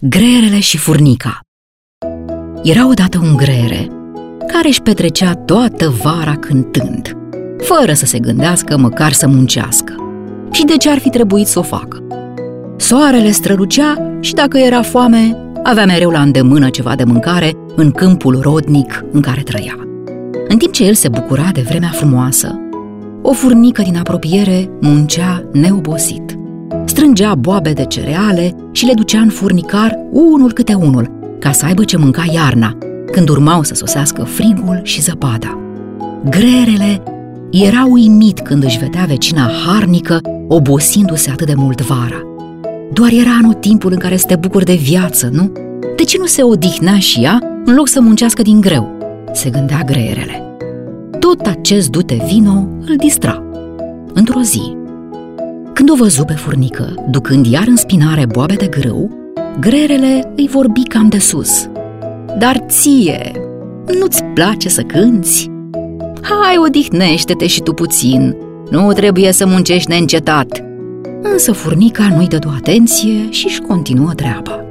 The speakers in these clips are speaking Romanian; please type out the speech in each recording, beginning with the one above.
Greierele și furnica Era odată un greiere care își petrecea toată vara cântând, fără să se gândească măcar să muncească. Și de ce ar fi trebuit să o facă? Soarele strălucea și dacă era foame, avea mereu la îndemână ceva de mâncare în câmpul rodnic în care trăia. În timp ce el se bucura de vremea frumoasă, o furnică din apropiere muncea neobosit strângea boabe de cereale și le ducea în furnicar unul câte unul, ca să aibă ce mânca iarna, când urmau să sosească frigul și zăpada. Grerele era uimit când își vedea vecina harnică obosindu-se atât de mult vara. Doar era anotimpul în care să te bucuri de viață, nu? De ce nu se odihnea și ea în loc să muncească din greu? Se gândea greierele. Tot acest dute vino îl distra. Într-o zi, când o văzu pe furnică, ducând iar în spinare boabe de grâu, grerele îi vorbi cam de sus. Dar ție, nu-ți place să cânți? Hai, odihnește-te și tu puțin, nu trebuie să muncești neîncetat. Însă furnica nu-i dădu atenție și își continuă treaba.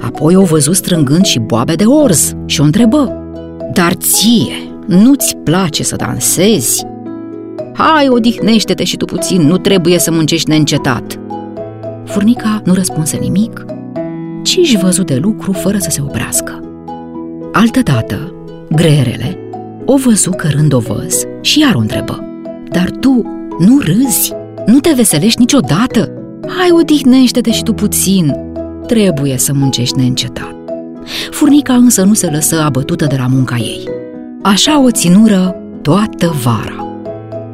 Apoi o văzu strângând și boabe de orz și o întrebă. Dar ție, nu-ți place să dansezi? Hai, odihnește-te și tu puțin, nu trebuie să muncești neîncetat. Furnica nu răspunse nimic, ci își văzut de lucru fără să se oprească. Altădată, greierele o văzu cărând o văz și iar o întrebă. Dar tu nu râzi? Nu te veselești niciodată? Hai, odihnește-te și tu puțin. Trebuie să muncești neîncetat. Furnica însă nu se lăsă abătută de la munca ei. Așa o ținură toată vara.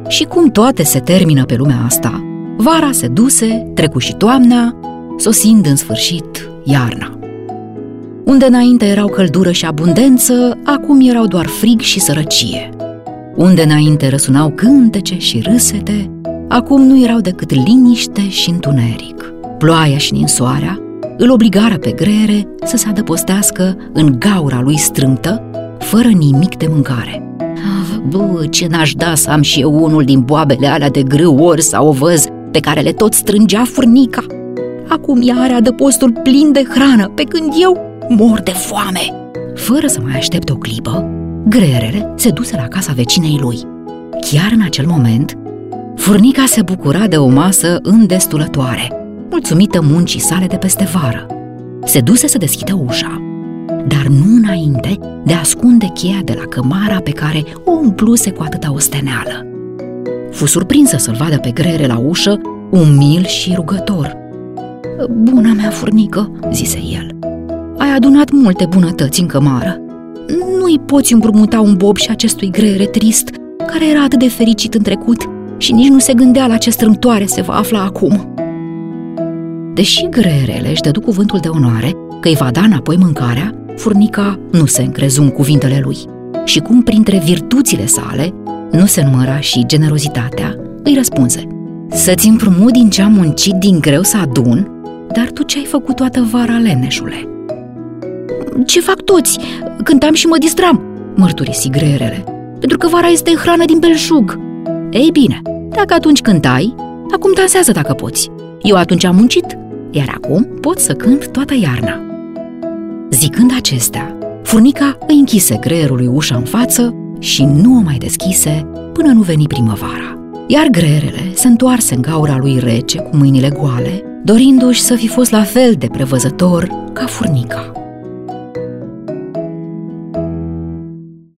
Și cum toate se termină pe lumea asta, vara se duse, trecu și toamna, sosind în sfârșit iarna. Unde înainte erau căldură și abundență, acum erau doar frig și sărăcie. Unde înainte răsunau cântece și râsete, acum nu erau decât liniște și întuneric. Ploaia și ninsoarea îl obligară pe grere să se adăpostească în gaura lui strâmtă, fără nimic de mâncare. Bă, ce n-aș da să am și eu unul din boabele alea de grâu ori sau o văz pe care le tot strângea furnica. Acum ea are adăpostul plin de hrană, pe când eu mor de foame. Fără să mai aștepte o clipă, greierele se duse la casa vecinei lui. Chiar în acel moment, furnica se bucura de o masă îndestulătoare, mulțumită muncii sale de peste vară. Se duse să deschidă ușa dar nu înainte de a ascunde cheia de la cămara pe care o umpluse cu atâta osteneală. Fu surprinsă să-l vadă pe grere la ușă, umil și rugător. Buna mea furnică, zise el, ai adunat multe bunătăți în cămară. Nu-i poți împrumuta un bob și acestui grere trist, care era atât de fericit în trecut și nici nu se gândea la ce strâmtoare se va afla acum. Deși grerele își dădu cuvântul de onoare că îi va da înapoi mâncarea, Furnica nu se încrezu în cuvintele lui și cum printre virtuțile sale nu se număra și generozitatea, îi răspunse Să-ți împrumut din ce am muncit din greu să adun, dar tu ce ai făcut toată vara, leneșule? Ce fac toți? Cântam și mă distram, mărturisi greierele, pentru că vara este hrană din belșug. Ei bine, dacă atunci cântai, acum dansează dacă poți. Eu atunci am muncit, iar acum pot să cânt toată iarna. Zicând acestea, furnica îi închise greierului ușa în față și nu o mai deschise până nu veni primăvara. Iar greierele se întoarse în gaura lui rece cu mâinile goale, dorindu-și să fi fost la fel de prevăzător ca furnica.